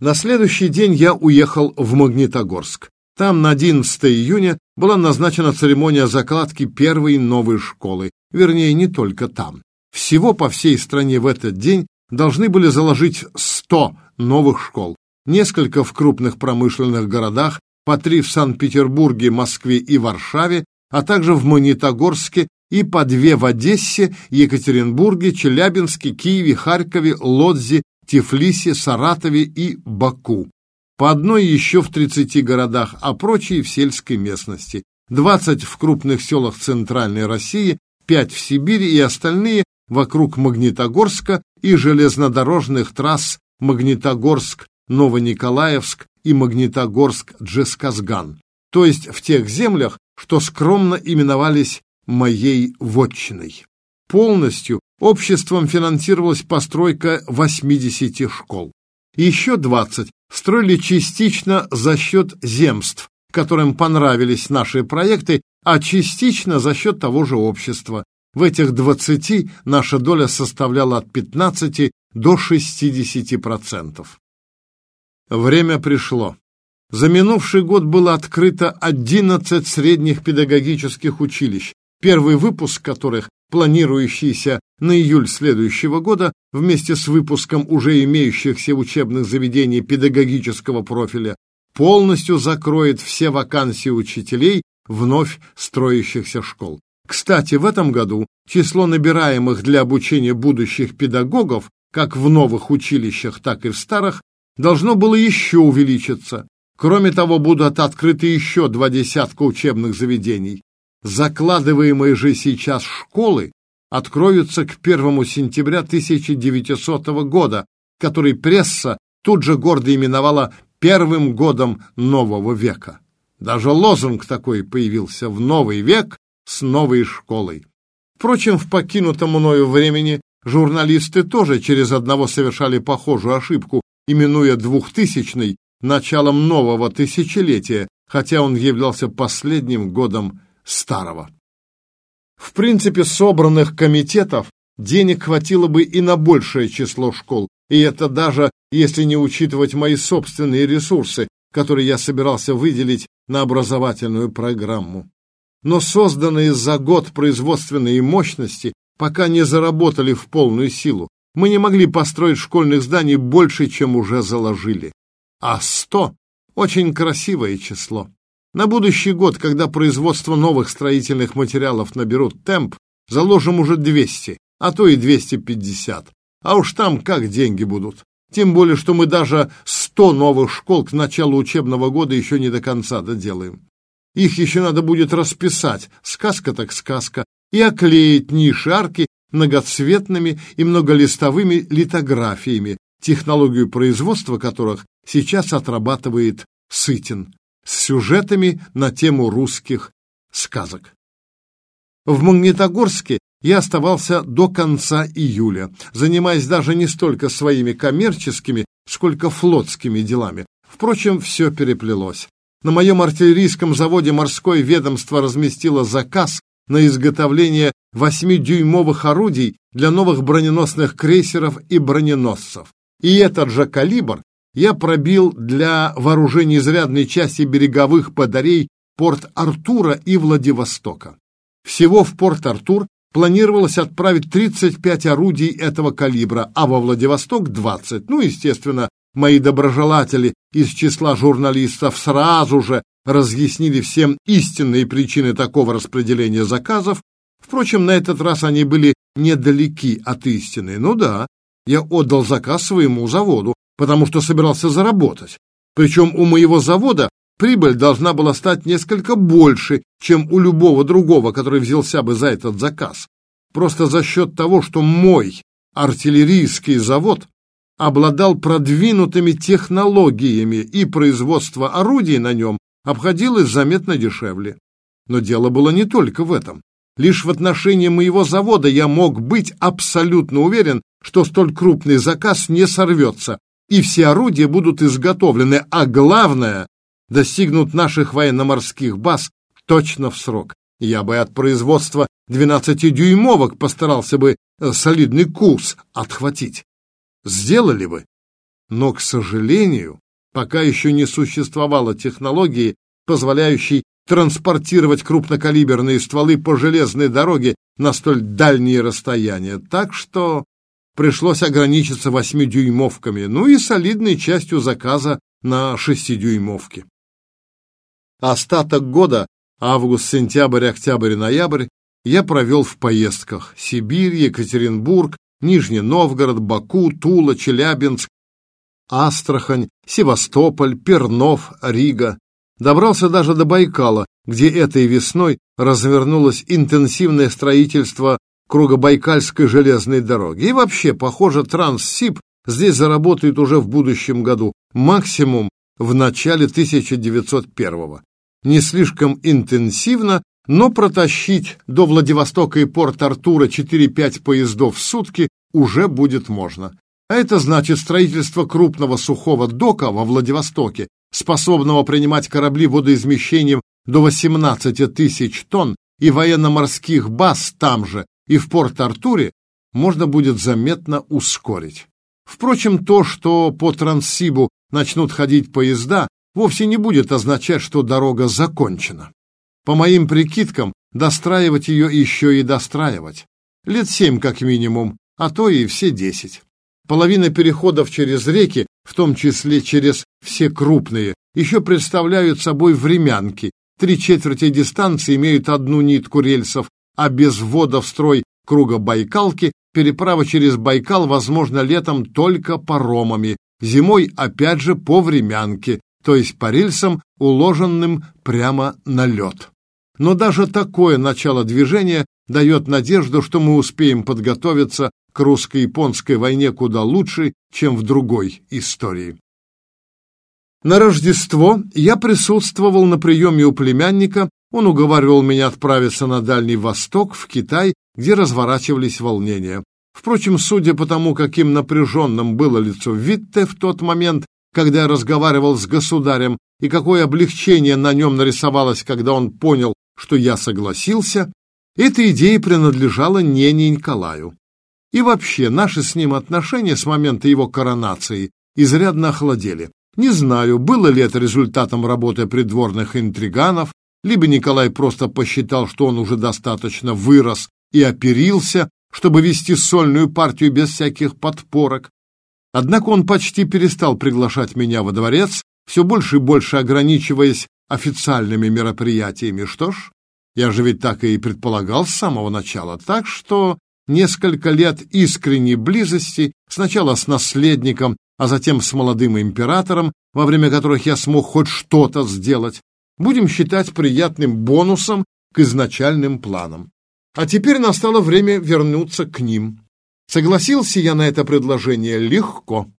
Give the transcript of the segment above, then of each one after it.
На следующий день я уехал в Магнитогорск. Там на 11 июня была назначена церемония закладки первой новой школы, вернее, не только там. Всего по всей стране в этот день должны были заложить 100 новых школ, несколько в крупных промышленных городах, по три в Санкт-Петербурге, Москве и Варшаве, а также в Магнитогорске и по две в Одессе, Екатеринбурге, Челябинске, Киеве, Харькове, Лодзе, Тифлисе, Саратове и Баку. По одной еще в 30 городах, а прочие в сельской местности. 20 в крупных селах Центральной России, 5 в Сибири и остальные вокруг Магнитогорска и железнодорожных трасс Магнитогорск, Новониколаевск и Магнитогорск-Джесказган, то есть в тех землях, что скромно именовались «моей вотчиной». Полностью обществом финансировалась постройка 80 школ. Еще 20 строили частично за счет земств, которым понравились наши проекты, а частично за счет того же общества. В этих 20 наша доля составляла от 15 до 60%. Время пришло. За минувший год было открыто 11 средних педагогических училищ, первый выпуск которых, планирующийся на июль следующего года, вместе с выпуском уже имеющихся учебных заведений педагогического профиля, полностью закроет все вакансии учителей вновь строящихся школ. Кстати, в этом году число набираемых для обучения будущих педагогов как в новых училищах, так и в старых, должно было еще увеличиться. Кроме того, будут открыты еще два десятка учебных заведений. Закладываемые же сейчас школы откроются к 1 сентября 1900 года, который пресса тут же гордо именовала первым годом нового века. Даже лозунг такой появился в новый век с новой школой. Впрочем, в покинутом мною времени журналисты тоже через одного совершали похожую ошибку, именуя двухтысячный началом нового тысячелетия, хотя он являлся последним годом старого. В принципе, собранных комитетов денег хватило бы и на большее число школ, и это даже если не учитывать мои собственные ресурсы, которые я собирался выделить на образовательную программу. Но созданные за год производственные мощности пока не заработали в полную силу. Мы не могли построить школьных зданий больше, чем уже заложили. А сто — очень красивое число. На будущий год, когда производство новых строительных материалов наберут темп, заложим уже 200, а то и 250. А уж там как деньги будут. Тем более, что мы даже 100 новых школ к началу учебного года еще не до конца доделаем. Их еще надо будет расписать, сказка так сказка, и оклеить ниши арки многоцветными и многолистовыми литографиями, технологию производства которых сейчас отрабатывает Сытин с сюжетами на тему русских сказок. В Магнитогорске я оставался до конца июля, занимаясь даже не столько своими коммерческими, сколько флотскими делами. Впрочем, все переплелось. На моем артиллерийском заводе морское ведомство разместило заказ на изготовление 8-дюймовых орудий для новых броненосных крейсеров и броненосцев. И этот же калибр я пробил для вооружения изрядной части береговых батарей Порт-Артура и Владивостока. Всего в Порт-Артур планировалось отправить 35 орудий этого калибра, а во Владивосток 20. Ну, естественно, мои доброжелатели из числа журналистов сразу же разъяснили всем истинные причины такого распределения заказов. Впрочем, на этот раз они были недалеки от истины. Ну да, я отдал заказ своему заводу, потому что собирался заработать. Причем у моего завода прибыль должна была стать несколько больше, чем у любого другого, который взялся бы за этот заказ. Просто за счет того, что мой артиллерийский завод обладал продвинутыми технологиями и производство орудий на нем обходилось заметно дешевле. Но дело было не только в этом. Лишь в отношении моего завода я мог быть абсолютно уверен, что столь крупный заказ не сорвется, и все орудия будут изготовлены, а главное, достигнут наших военно-морских баз точно в срок. Я бы от производства 12-дюймовок постарался бы э, солидный курс отхватить. Сделали бы. Но, к сожалению, пока еще не существовало технологии, позволяющей транспортировать крупнокалиберные стволы по железной дороге на столь дальние расстояния. Так что пришлось ограничиться восьмидюймовками, ну и солидной частью заказа на шестидюймовке. Остаток года, август, сентябрь, октябрь, ноябрь, я провел в поездках. Сибирь, Екатеринбург, Нижний Новгород, Баку, Тула, Челябинск, Астрахань, Севастополь, Пернов, Рига. Добрался даже до Байкала, где этой весной развернулось интенсивное строительство Кругобайкальской железной дороги. И вообще, похоже, Транссиб здесь заработает уже в будущем году, максимум в начале 1901-го. Не слишком интенсивно, но протащить до Владивостока и порт Артура 4-5 поездов в сутки уже будет можно. А это значит строительство крупного сухого дока во Владивостоке, способного принимать корабли водоизмещением до 18 тысяч тонн и военно-морских баз там же и в Порт-Артуре, можно будет заметно ускорить. Впрочем, то, что по Транссибу начнут ходить поезда, вовсе не будет означать, что дорога закончена. По моим прикидкам, достраивать ее еще и достраивать. Лет семь как минимум, а то и все десять. Половина переходов через реки, в том числе через все крупные, еще представляют собой времянки. Три четверти дистанции имеют одну нитку рельсов, а без ввода в строй круга Байкалки переправа через Байкал возможна летом только паромами, зимой опять же по времянке, то есть по рельсам, уложенным прямо на лед. Но даже такое начало движения дает надежду, что мы успеем подготовиться к русско-японской войне куда лучше, чем в другой истории. На Рождество я присутствовал на приеме у племянника, он уговаривал меня отправиться на Дальний Восток, в Китай, где разворачивались волнения. Впрочем, судя по тому, каким напряженным было лицо Витте в тот момент, когда я разговаривал с государем, и какое облегчение на нем нарисовалось, когда он понял, что я согласился, эта идея принадлежала Нене Николаю. И вообще, наши с ним отношения с момента его коронации изрядно охладели. Не знаю, было ли это результатом работы придворных интриганов, либо Николай просто посчитал, что он уже достаточно вырос и оперился, чтобы вести сольную партию без всяких подпорок. Однако он почти перестал приглашать меня во дворец, все больше и больше ограничиваясь официальными мероприятиями. Что ж, я же ведь так и предполагал с самого начала, так что несколько лет искренней близости, сначала с наследником, а затем с молодым императором, во время которых я смог хоть что-то сделать, будем считать приятным бонусом к изначальным планам. А теперь настало время вернуться к ним. Согласился я на это предложение легко.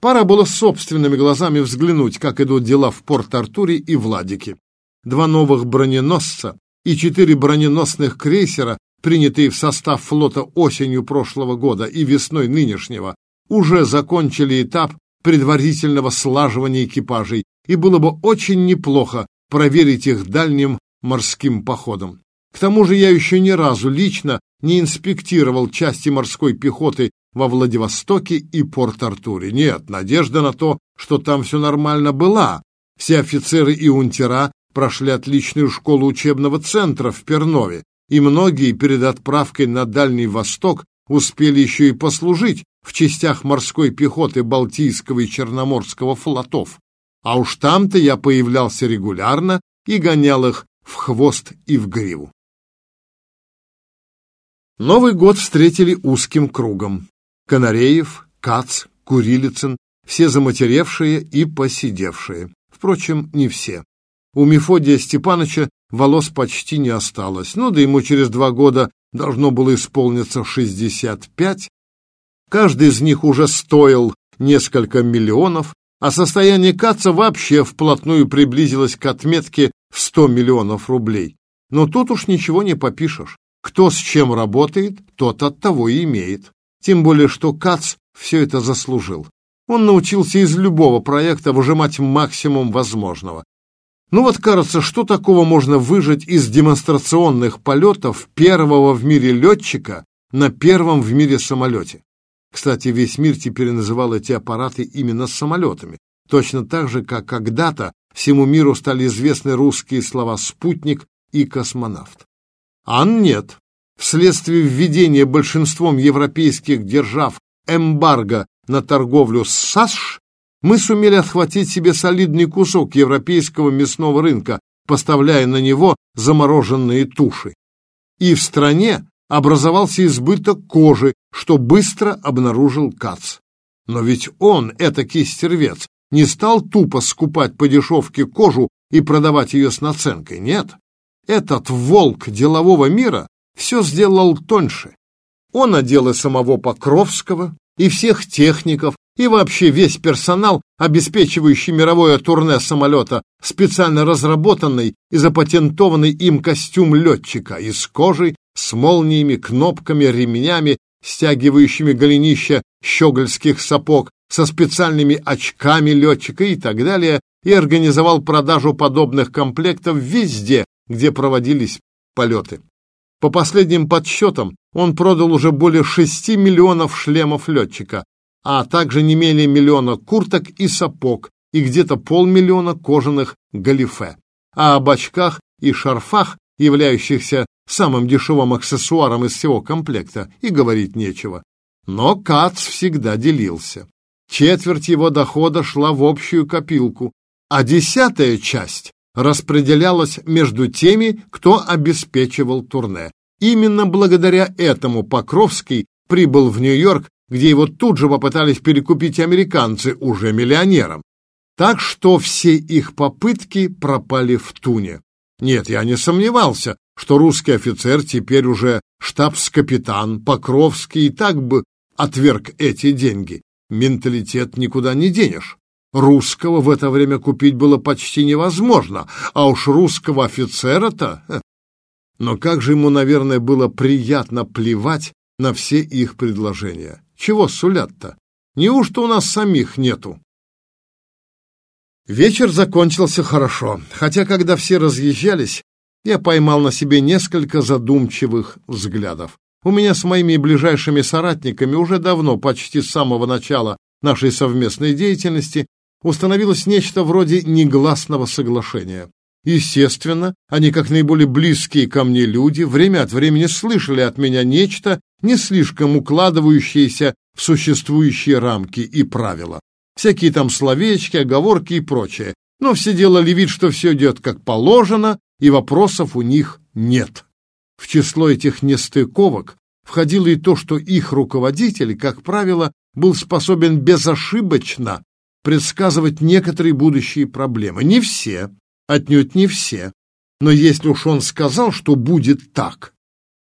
Пора было собственными глазами взглянуть, как идут дела в Порт-Артуре и Владике. Два новых броненосца и четыре броненосных крейсера, принятые в состав флота осенью прошлого года и весной нынешнего, уже закончили этап предварительного слаживания экипажей, и было бы очень неплохо проверить их дальним морским походом. К тому же я еще ни разу лично не инспектировал части морской пехоты во Владивостоке и Порт-Артуре. Нет, надежда на то, что там все нормально была. Все офицеры и унтера прошли отличную школу учебного центра в Пернове, и многие перед отправкой на Дальний Восток успели еще и послужить в частях морской пехоты Балтийского и Черноморского флотов. А уж там-то я появлялся регулярно и гонял их в хвост и в гриву. Новый год встретили узким кругом. Канареев, Кац, Курилицын, все заматеревшие и посидевшие. Впрочем, не все. У Мефодия Степановича волос почти не осталось, ну да ему через два года должно было исполниться шестьдесят пять. Каждый из них уже стоил несколько миллионов, а состояние Каца вообще вплотную приблизилось к отметке в сто миллионов рублей. Но тут уж ничего не попишешь. Кто с чем работает, тот от того и имеет. Тем более, что Кац все это заслужил. Он научился из любого проекта выжимать максимум возможного. Ну вот кажется, что такого можно выжать из демонстрационных полетов первого в мире летчика на первом в мире самолете? Кстати, весь мир теперь называл эти аппараты именно самолетами, точно так же, как когда-то всему миру стали известны русские слова «спутник» и «космонавт». Ан нет. Вследствие введения большинством европейских держав эмбарго на торговлю с САСШ, мы сумели отхватить себе солидный кусок европейского мясного рынка, поставляя на него замороженные туши. И в стране образовался избыток кожи, что быстро обнаружил Кац. Но ведь он, этакий стервец, не стал тупо скупать по дешевке кожу и продавать ее с наценкой, нет. Этот волк делового мира все сделал тоньше. Он одел и самого Покровского, и всех техников, и вообще весь персонал, обеспечивающий мировое турне самолета, специально разработанный и запатентованный им костюм летчика из кожи с молниями, кнопками, ремнями, стягивающими голенища щегольских сапог, со специальными очками летчика и так далее, и организовал продажу подобных комплектов везде, где проводились полеты. По последним подсчетам, он продал уже более 6 миллионов шлемов летчика, а также не менее миллиона курток и сапог и где-то полмиллиона кожаных галифе. А об очках и шарфах, являющихся самым дешевым аксессуаром из всего комплекта, и говорить нечего. Но Кац всегда делился. Четверть его дохода шла в общую копилку, а десятая часть распределялась между теми, кто обеспечивал турне. Именно благодаря этому Покровский прибыл в Нью-Йорк, где его тут же попытались перекупить американцы, уже миллионером. Так что все их попытки пропали в туне. Нет, я не сомневался, что русский офицер теперь уже штабс-капитан Покровский и так бы отверг эти деньги. Менталитет никуда не денешь. Русского в это время купить было почти невозможно, а уж русского офицера-то... Но как же ему, наверное, было приятно плевать на все их предложения. Чего сулят-то? Неужто у нас самих нету? Вечер закончился хорошо, хотя когда все разъезжались, я поймал на себе несколько задумчивых взглядов. У меня с моими ближайшими соратниками уже давно, почти с самого начала нашей совместной деятельности, установилось нечто вроде негласного соглашения. Естественно, они, как наиболее близкие ко мне люди, время от времени слышали от меня нечто, не слишком укладывающееся в существующие рамки и правила. Всякие там словечки, оговорки и прочее. Но все делали вид, что все идет как положено, и вопросов у них нет. В число этих нестыковок входило и то, что их руководитель, как правило, был способен безошибочно предсказывать некоторые будущие проблемы. Не все, отнюдь не все. Но если уж он сказал, что будет так,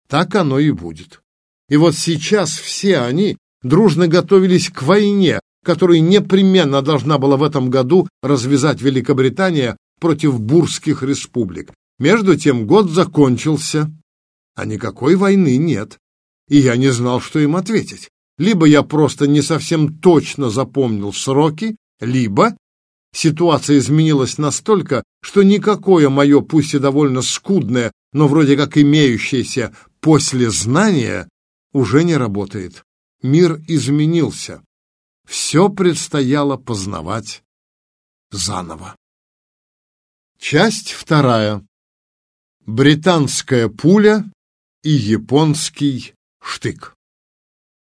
так оно и будет. И вот сейчас все они дружно готовились к войне, которую непременно должна была в этом году развязать Великобритания против бурских республик. Между тем год закончился, а никакой войны нет. И я не знал, что им ответить. Либо я просто не совсем точно запомнил сроки, либо ситуация изменилась настолько, что никакое мое, пусть и довольно скудное, но вроде как имеющееся послезнание уже не работает. Мир изменился. Все предстояло познавать заново. Часть вторая. Британская пуля и японский штык.